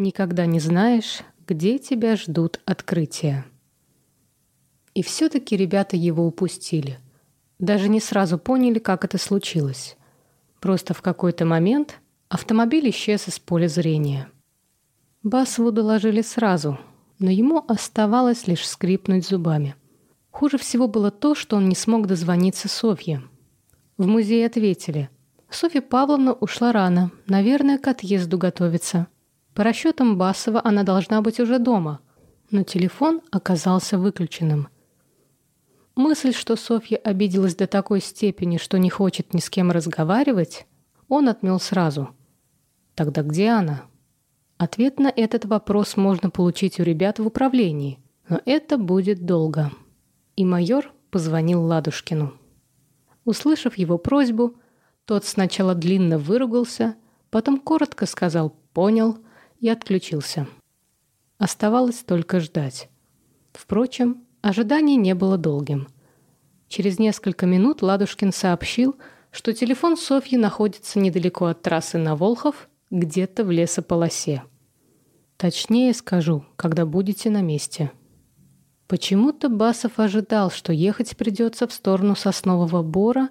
Никогда не знаешь, где тебя ждут открытия. И все-таки ребята его упустили. Даже не сразу поняли, как это случилось. Просто в какой-то момент автомобиль исчез из поля зрения. Басову доложили сразу, но ему оставалось лишь скрипнуть зубами. Хуже всего было то, что он не смог дозвониться Софье. В музее ответили. Софья Павловна ушла рано, наверное, к отъезду готовится. По расчетам Басова она должна быть уже дома, но телефон оказался выключенным. Мысль, что Софья обиделась до такой степени, что не хочет ни с кем разговаривать, он отмел сразу. Тогда где она? Ответ на этот вопрос можно получить у ребят в управлении, но это будет долго. И майор позвонил Ладушкину. Услышав его просьбу, тот сначала длинно выругался, потом коротко сказал «понял» и отключился. Оставалось только ждать. Впрочем, ожидание не было долгим. Через несколько минут Ладушкин сообщил, что телефон Софьи находится недалеко от трассы на Волхов, где-то в лесополосе. Точнее скажу, когда будете на месте. Почему-то Басов ожидал, что ехать придется в сторону Соснового Бора,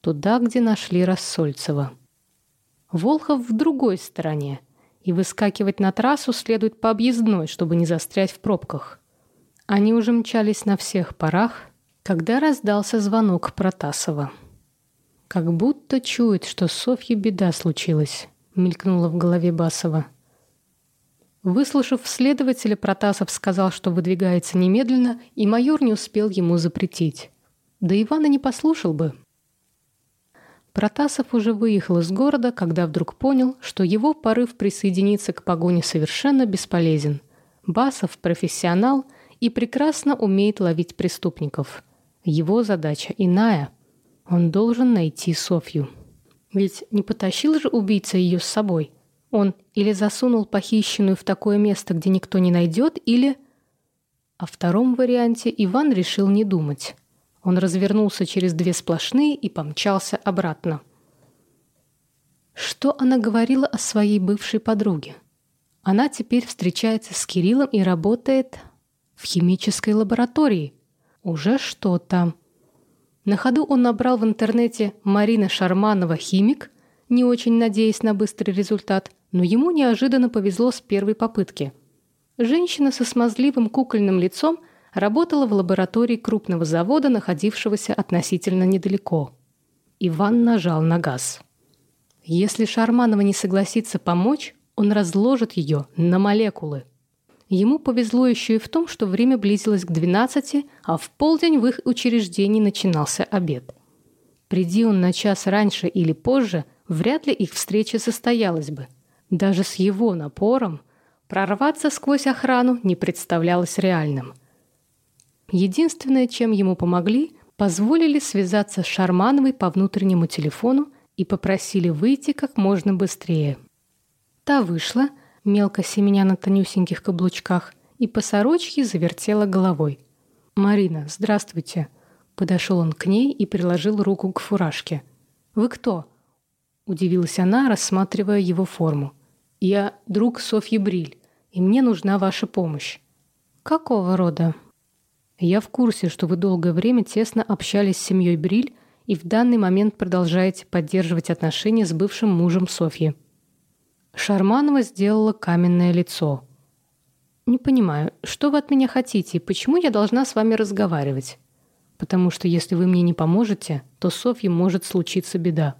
туда, где нашли Рассольцева. Волхов в другой стороне, и выскакивать на трассу следует по объездной, чтобы не застрять в пробках. Они уже мчались на всех парах, когда раздался звонок Протасова. «Как будто чует, что Софье беда случилась», — мелькнула в голове Басова. Выслушав следователя, Протасов сказал, что выдвигается немедленно, и майор не успел ему запретить. Да Ивана не послушал бы. Протасов уже выехал из города, когда вдруг понял, что его порыв присоединиться к погоне совершенно бесполезен. Басов – профессионал и прекрасно умеет ловить преступников. Его задача иная. Он должен найти Софью. Ведь не потащил же убийца ее с собой – он или засунул похищенную в такое место, где никто не найдет, или... О втором варианте Иван решил не думать. Он развернулся через две сплошные и помчался обратно. Что она говорила о своей бывшей подруге? Она теперь встречается с Кириллом и работает в химической лаборатории. Уже что-то. На ходу он набрал в интернете «Марина Шарманова, химик», не очень надеясь на быстрый результат, но ему неожиданно повезло с первой попытки. Женщина со смазливым кукольным лицом работала в лаборатории крупного завода, находившегося относительно недалеко. Иван нажал на газ. Если Шарманова не согласится помочь, он разложит ее на молекулы. Ему повезло еще и в том, что время близилось к 12, а в полдень в их учреждении начинался обед. Приди он на час раньше или позже, вряд ли их встреча состоялась бы – даже с его напором прорваться сквозь охрану не представлялось реальным. Единственное, чем ему помогли, позволили связаться с Шармановой по внутреннему телефону и попросили выйти как можно быстрее. Та вышла, мелко семеня на тонюсеньких каблучках, и по сорочке завертела головой. «Марина, здравствуйте!» Подошел он к ней и приложил руку к фуражке. «Вы кто?» Удивилась она, рассматривая его форму. Я друг Софьи Бриль, и мне нужна ваша помощь. Какого рода? Я в курсе, что вы долгое время тесно общались с семьей Бриль и в данный момент продолжаете поддерживать отношения с бывшим мужем Софьи. Шарманова сделала каменное лицо. Не понимаю, что вы от меня хотите и почему я должна с вами разговаривать? Потому что если вы мне не поможете, то Софье может случиться беда.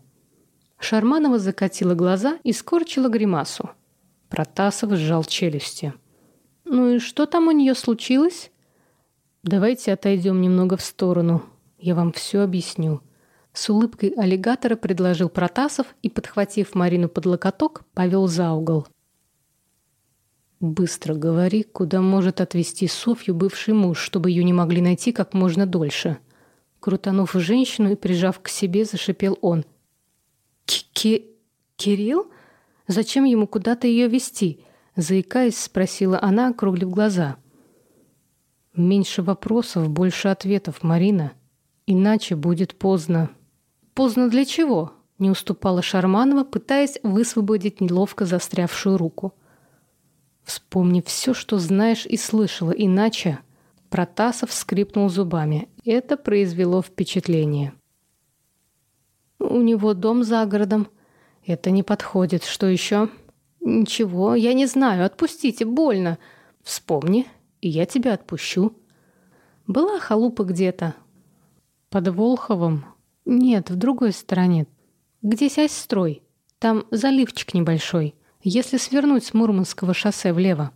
Шарманова закатила глаза и скорчила гримасу. Протасов сжал челюсти. «Ну и что там у нее случилось?» «Давайте отойдем немного в сторону. Я вам все объясню». С улыбкой аллигатора предложил Протасов и, подхватив Марину под локоток, повел за угол. «Быстро говори, куда может отвезти Софью бывший муж, чтобы ее не могли найти как можно дольше». Крутанув женщину и прижав к себе, зашипел он – Ки Кирилл? Зачем ему куда-то ее вести? Заикаясь, спросила она, округлив глаза. Меньше вопросов, больше ответов, Марина. Иначе будет поздно. Поздно для чего? Не уступала Шарманова, пытаясь высвободить неловко застрявшую руку. Вспомни все, что знаешь и слышала, иначе...» Протасов скрипнул зубами. Это произвело впечатление. «У него дом за городом. Это не подходит. Что еще?» «Ничего, я не знаю. Отпустите, больно. Вспомни, и я тебя отпущу». «Была халупа где-то». «Под Волховом?» «Нет, в другой стороне. Где сясь-строй. Там заливчик небольшой. Если свернуть с Мурманского шоссе влево».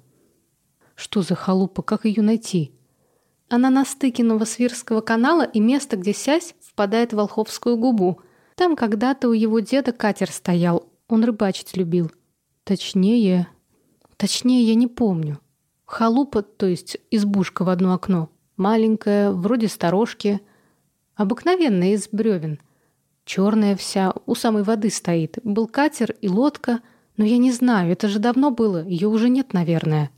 «Что за халупа? Как ее найти?» Она на стыке Новосвирского канала и место, где сясь, впадает в Волховскую губу. Там когда-то у его деда катер стоял. Он рыбачить любил. Точнее... Точнее, я не помню. Халупа, то есть избушка в одно окно. Маленькая, вроде сторожки. Обыкновенная из бревен. Черная вся, у самой воды стоит. Был катер и лодка. Но я не знаю, это же давно было. Ее уже нет, наверное.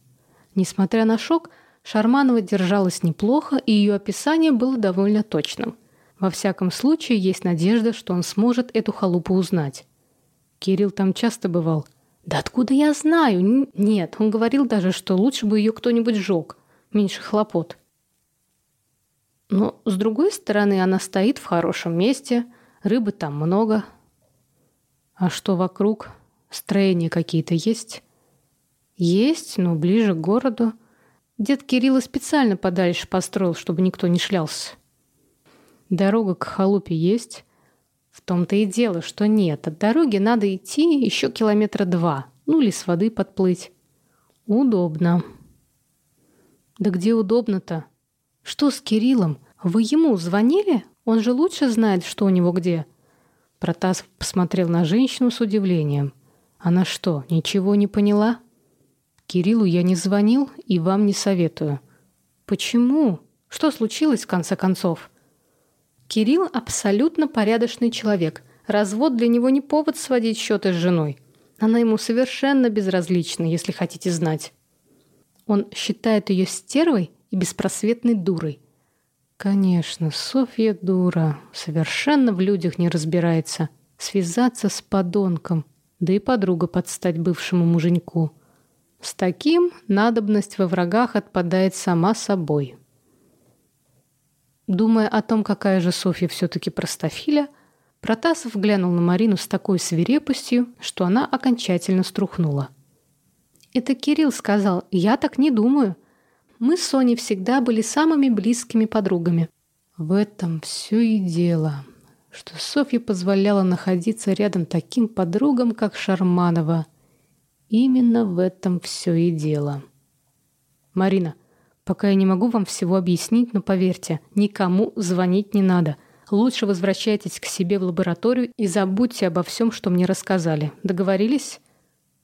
Несмотря на шок, Шарманова держалась неплохо, и ее описание было довольно точным. Во всяком случае, есть надежда, что он сможет эту халупу узнать. Кирилл там часто бывал. «Да откуда я знаю?» «Нет, он говорил даже, что лучше бы ее кто-нибудь сжег. Меньше хлопот». Но, с другой стороны, она стоит в хорошем месте, рыбы там много. А что вокруг? Строения какие-то есть? Есть, но ближе к городу. Дед Кирилла специально подальше построил, чтобы никто не шлялся. Дорога к халупе есть. В том-то и дело, что нет. От дороги надо идти еще километра два. Ну или с воды подплыть. Удобно. Да где удобно-то? Что с Кириллом? Вы ему звонили? Он же лучше знает, что у него где. Протасов посмотрел на женщину с удивлением. Она что, ничего не поняла? Кириллу я не звонил и вам не советую. Почему? Что случилось в конце концов? Кирилл абсолютно порядочный человек. Развод для него не повод сводить счеты с женой. Она ему совершенно безразлична, если хотите знать. Он считает ее стервой и беспросветной дурой. Конечно, Софья дура, совершенно в людях не разбирается. Связаться с подонком, да и подруга подстать бывшему муженьку – с таким надобность во врагах отпадает сама собой. Думая о том, какая же Софья все-таки простофиля, Протасов глянул на Марину с такой свирепостью, что она окончательно струхнула. «Это Кирилл сказал, я так не думаю. Мы с Соней всегда были самыми близкими подругами». В этом все и дело, что Софья позволяла находиться рядом таким подругам, как Шарманова – Именно в этом все и дело. Марина, пока я не могу вам всего объяснить, но поверьте, никому звонить не надо. Лучше возвращайтесь к себе в лабораторию и забудьте обо всем, что мне рассказали. Договорились?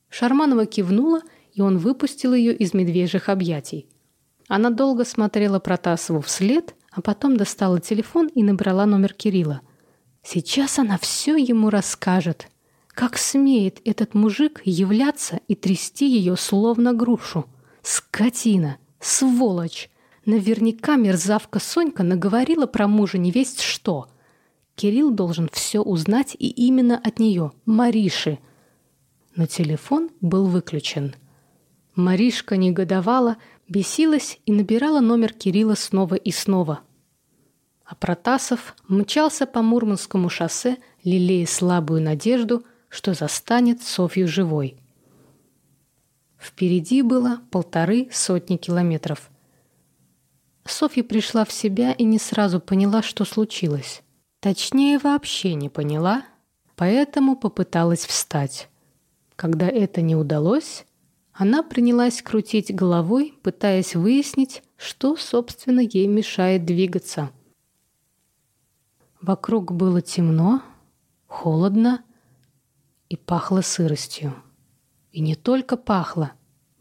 Шарманова кивнула, и он выпустил ее из медвежьих объятий. Она долго смотрела Протасову вслед, а потом достала телефон и набрала номер Кирилла. Сейчас она все ему расскажет. Как смеет этот мужик являться и трясти ее словно грушу? Скотина! Сволочь! Наверняка мерзавка Сонька наговорила про мужа невесть что. Кирилл должен все узнать и именно от нее, Мариши. Но телефон был выключен. Маришка негодовала, бесилась и набирала номер Кирилла снова и снова. А Протасов мчался по Мурманскому шоссе, лелея слабую надежду, что застанет Софью живой. Впереди было полторы сотни километров. Софья пришла в себя и не сразу поняла, что случилось. Точнее, вообще не поняла, поэтому попыталась встать. Когда это не удалось, она принялась крутить головой, пытаясь выяснить, что, собственно, ей мешает двигаться. Вокруг было темно, холодно и пахло сыростью. И не только пахло.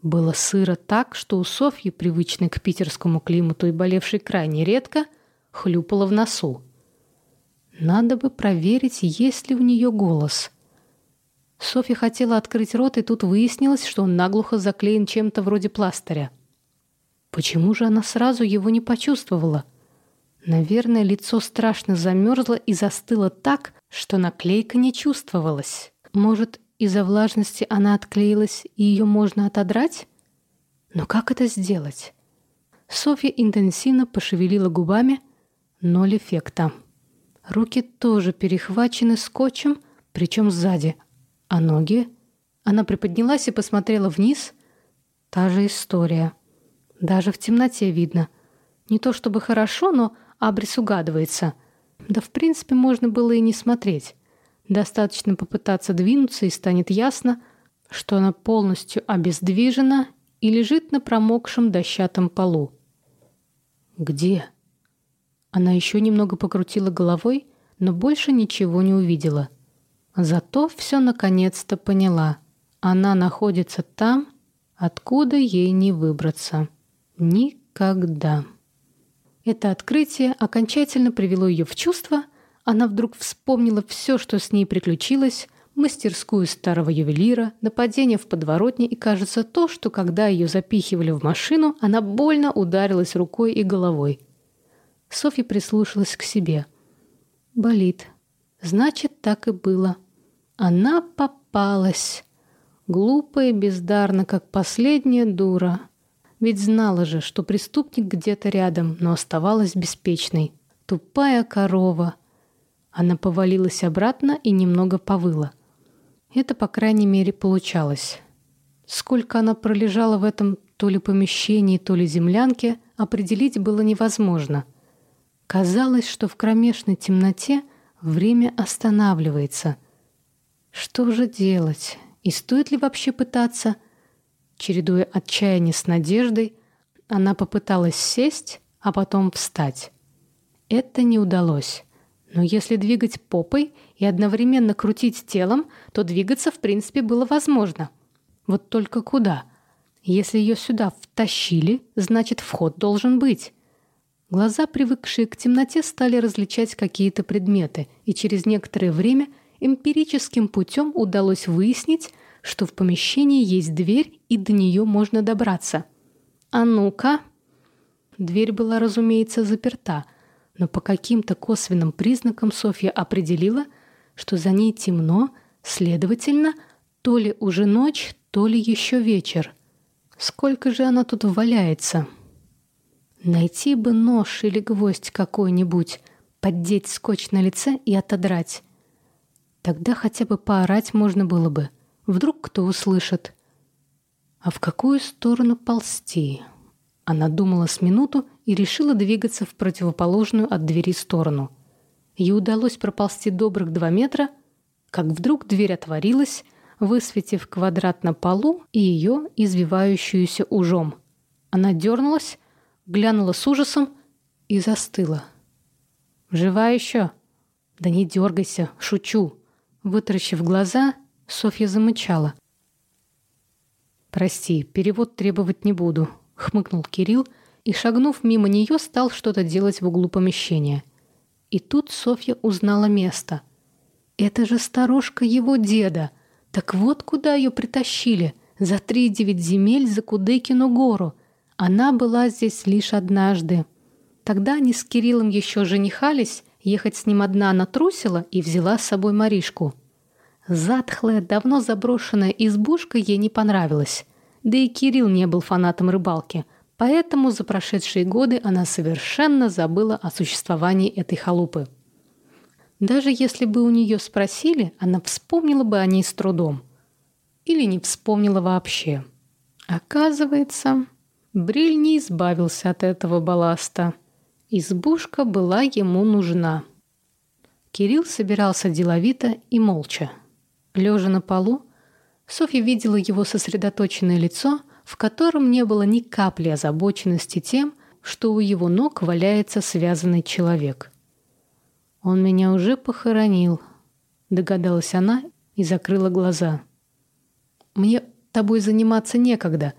Было сыро так, что у Софьи, привычной к питерскому климату и болевшей крайне редко, хлюпало в носу. Надо бы проверить, есть ли у нее голос. Софья хотела открыть рот, и тут выяснилось, что он наглухо заклеен чем-то вроде пластыря. Почему же она сразу его не почувствовала? Наверное, лицо страшно замерзло и застыло так, что наклейка не чувствовалась. Может, из-за влажности она отклеилась, и ее можно отодрать? Но как это сделать? Софья интенсивно пошевелила губами, ноль эффекта. Руки тоже перехвачены скотчем, причем сзади. А ноги? Она приподнялась и посмотрела вниз. Та же история. Даже в темноте видно. Не то чтобы хорошо, но абрис угадывается. Да, в принципе, можно было и не смотреть. Достаточно попытаться двинуться, и станет ясно, что она полностью обездвижена и лежит на промокшем дощатом полу. «Где?» Она еще немного покрутила головой, но больше ничего не увидела. Зато все наконец-то поняла. Она находится там, откуда ей не выбраться. Никогда. Это открытие окончательно привело ее в чувство. Она вдруг вспомнила все, что с ней приключилось, мастерскую старого ювелира, нападение в подворотне и, кажется, то, что когда ее запихивали в машину, она больно ударилась рукой и головой. Софья прислушалась к себе. «Болит. Значит, так и было. Она попалась. Глупо и бездарно, как последняя дура. Ведь знала же, что преступник где-то рядом, но оставалась беспечной. Тупая корова». Она повалилась обратно и немного повыла. Это, по крайней мере, получалось. Сколько она пролежала в этом то ли помещении, то ли землянке, определить было невозможно. Казалось, что в кромешной темноте время останавливается. Что же делать? И стоит ли вообще пытаться? Чередуя отчаяние с надеждой, она попыталась сесть, а потом встать. Это не удалось. Но если двигать попой и одновременно крутить телом, то двигаться в принципе было возможно. Вот только куда? Если ее сюда втащили, значит вход должен быть. Глаза, привыкшие к темноте, стали различать какие-то предметы, и через некоторое время эмпирическим путем удалось выяснить, что в помещении есть дверь, и до нее можно добраться. А ну-ка! Дверь была, разумеется, заперта — но по каким-то косвенным признакам Софья определила, что за ней темно, следовательно, то ли уже ночь, то ли еще вечер. Сколько же она тут валяется? Найти бы нож или гвоздь какой-нибудь, поддеть скотч на лице и отодрать. Тогда хотя бы поорать можно было бы. Вдруг кто услышит. А в какую сторону ползти? Она думала с минуту и решила двигаться в противоположную от двери сторону. Ей удалось проползти добрых два метра, как вдруг дверь отворилась, высветив квадрат на полу и ее извивающуюся ужом. Она дернулась, глянула с ужасом и застыла. «Жива еще?» «Да не дергайся, шучу!» Вытаращив глаза, Софья замычала. «Прости, перевод требовать не буду хмыкнул Кирилл и, шагнув мимо нее, стал что-то делать в углу помещения. И тут Софья узнала место. Это же старушка его деда. Так вот куда ее притащили. За три девять земель за Кудыкину гору. Она была здесь лишь однажды. Тогда они с Кириллом еще женихались, ехать с ним одна она трусила и взяла с собой Маришку. Затхлая, давно заброшенная избушка ей не понравилась. Да и Кирилл не был фанатом рыбалки, поэтому за прошедшие годы она совершенно забыла о существовании этой халупы. Даже если бы у нее спросили, она вспомнила бы о ней с трудом. Или не вспомнила вообще. Оказывается, Бриль не избавился от этого балласта. Избушка была ему нужна. Кирилл собирался деловито и молча. Лежа на полу, Софья видела его сосредоточенное лицо, в котором не было ни капли озабоченности тем, что у его ног валяется связанный человек. «Он меня уже похоронил», — догадалась она и закрыла глаза. «Мне тобой заниматься некогда.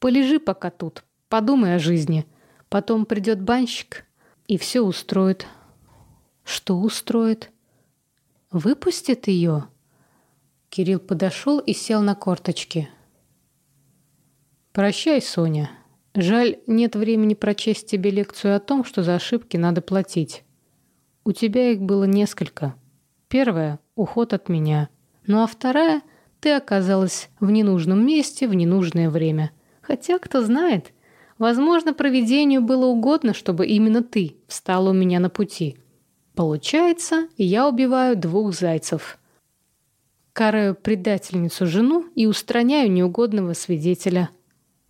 Полежи пока тут, подумай о жизни. Потом придет банщик и все устроит». «Что устроит?» «Выпустит ее?» Кирилл подошел и сел на корточки. «Прощай, Соня. Жаль, нет времени прочесть тебе лекцию о том, что за ошибки надо платить. У тебя их было несколько. Первая — уход от меня. Ну а вторая — ты оказалась в ненужном месте в ненужное время. Хотя, кто знает, возможно, провидению было угодно, чтобы именно ты встала у меня на пути. Получается, я убиваю двух зайцев. Караю предательницу жену и устраняю неугодного свидетеля.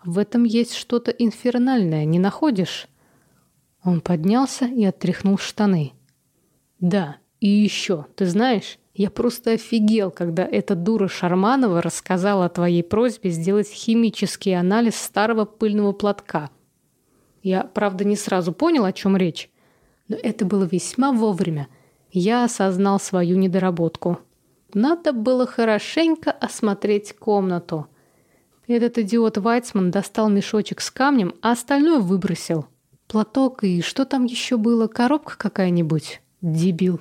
В этом есть что-то инфернальное, не находишь? Он поднялся и оттряхнул штаны. Да, и еще, ты знаешь, я просто офигел, когда эта дура Шарманова рассказала о твоей просьбе сделать химический анализ старого пыльного платка. Я, правда, не сразу понял, о чем речь, но это было весьма вовремя. Я осознал свою недоработку. Надо было хорошенько осмотреть комнату. Этот идиот Вайцман достал мешочек с камнем, а остальное выбросил. Платок и что там еще было? Коробка какая-нибудь? Дебил.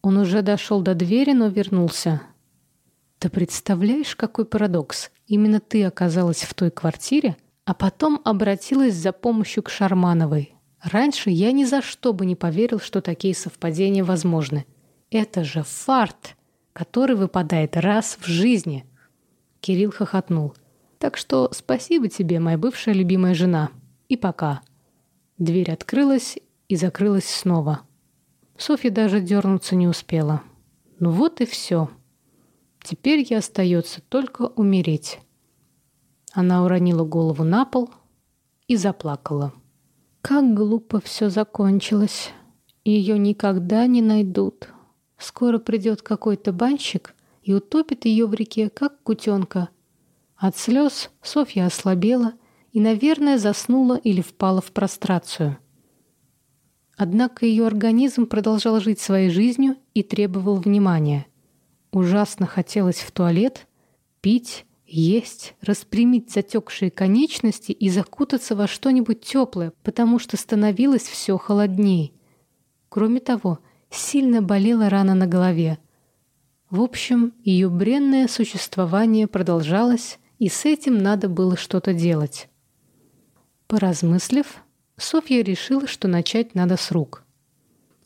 Он уже дошел до двери, но вернулся. Ты представляешь, какой парадокс? Именно ты оказалась в той квартире, а потом обратилась за помощью к Шармановой. Раньше я ни за что бы не поверил, что такие совпадения возможны. Это же фарт, который выпадает раз в жизни. Кирилл хохотнул. Так что спасибо тебе, моя бывшая любимая жена. И пока. Дверь открылась и закрылась снова. Софья даже дернуться не успела. Ну вот и все. Теперь ей остается только умереть. Она уронила голову на пол и заплакала. Как глупо все закончилось. Ее никогда не найдут. Скоро придет какой-то банщик и утопит ее в реке, как кутенка. От слез Софья ослабела и, наверное, заснула или впала в прострацию. Однако ее организм продолжал жить своей жизнью и требовал внимания. Ужасно хотелось в туалет, пить, есть, распрямить затекшие конечности и закутаться во что-нибудь теплое, потому что становилось все холоднее. Кроме того, сильно болела рана на голове. В общем, ее бренное существование продолжалось, и с этим надо было что-то делать. Поразмыслив, Софья решила, что начать надо с рук.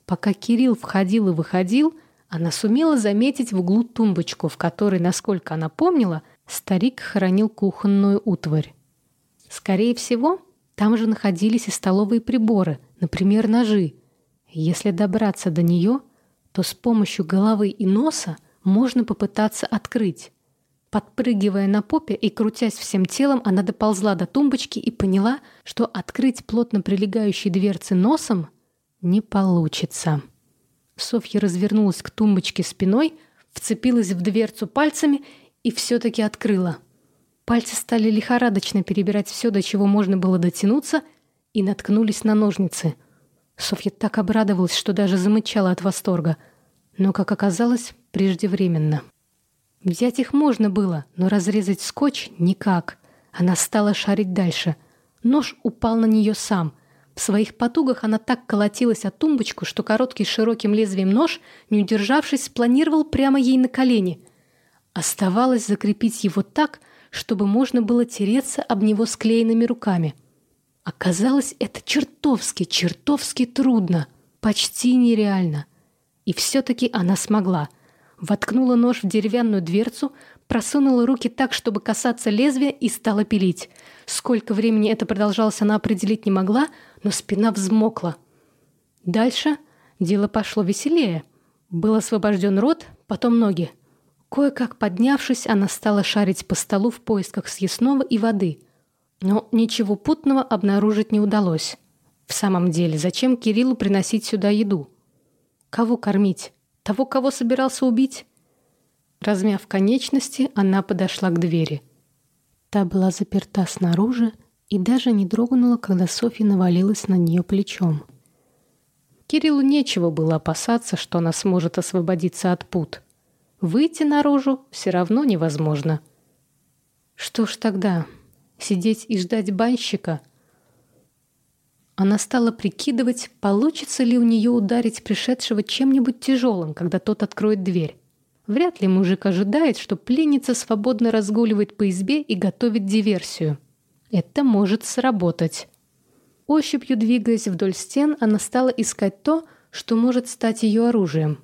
Пока Кирилл входил и выходил, она сумела заметить в углу тумбочку, в которой, насколько она помнила, старик хранил кухонную утварь. Скорее всего, там же находились и столовые приборы, например, ножи. Если добраться до нее, то с помощью головы и носа можно попытаться открыть. Подпрыгивая на попе и крутясь всем телом, она доползла до тумбочки и поняла, что открыть плотно прилегающие дверцы носом не получится. Софья развернулась к тумбочке спиной, вцепилась в дверцу пальцами и все-таки открыла. Пальцы стали лихорадочно перебирать все, до чего можно было дотянуться, и наткнулись на ножницы. Софья так обрадовалась, что даже замычала от восторга. Но, как оказалось, преждевременно. Взять их можно было, но разрезать скотч никак. Она стала шарить дальше. Нож упал на нее сам. В своих потугах она так колотилась о тумбочку, что короткий широким лезвием нож, не удержавшись, спланировал прямо ей на колени. Оставалось закрепить его так, чтобы можно было тереться об него склеенными руками. Оказалось, это чертовски, чертовски трудно, почти нереально. И все-таки она смогла — Воткнула нож в деревянную дверцу, просунула руки так, чтобы касаться лезвия, и стала пилить. Сколько времени это продолжалось, она определить не могла, но спина взмокла. Дальше дело пошло веселее. Был освобожден рот, потом ноги. Кое-как поднявшись, она стала шарить по столу в поисках съестного и воды. Но ничего путного обнаружить не удалось. В самом деле, зачем Кириллу приносить сюда еду? Кого кормить? Того, кого собирался убить? Размяв конечности, она подошла к двери. Та была заперта снаружи и даже не дрогнула, когда Софья навалилась на нее плечом. Кириллу нечего было опасаться, что она сможет освободиться от пут. Выйти наружу все равно невозможно. Что ж тогда? Сидеть и ждать банщика? Она стала прикидывать, получится ли у нее ударить пришедшего чем-нибудь тяжелым, когда тот откроет дверь. Вряд ли мужик ожидает, что пленница свободно разгуливает по избе и готовит диверсию. Это может сработать. Ощупью двигаясь вдоль стен, она стала искать то, что может стать ее оружием.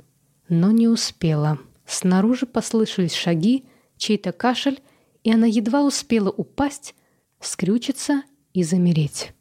Но не успела. Снаружи послышались шаги, чей-то кашель, и она едва успела упасть, скрючиться и замереть.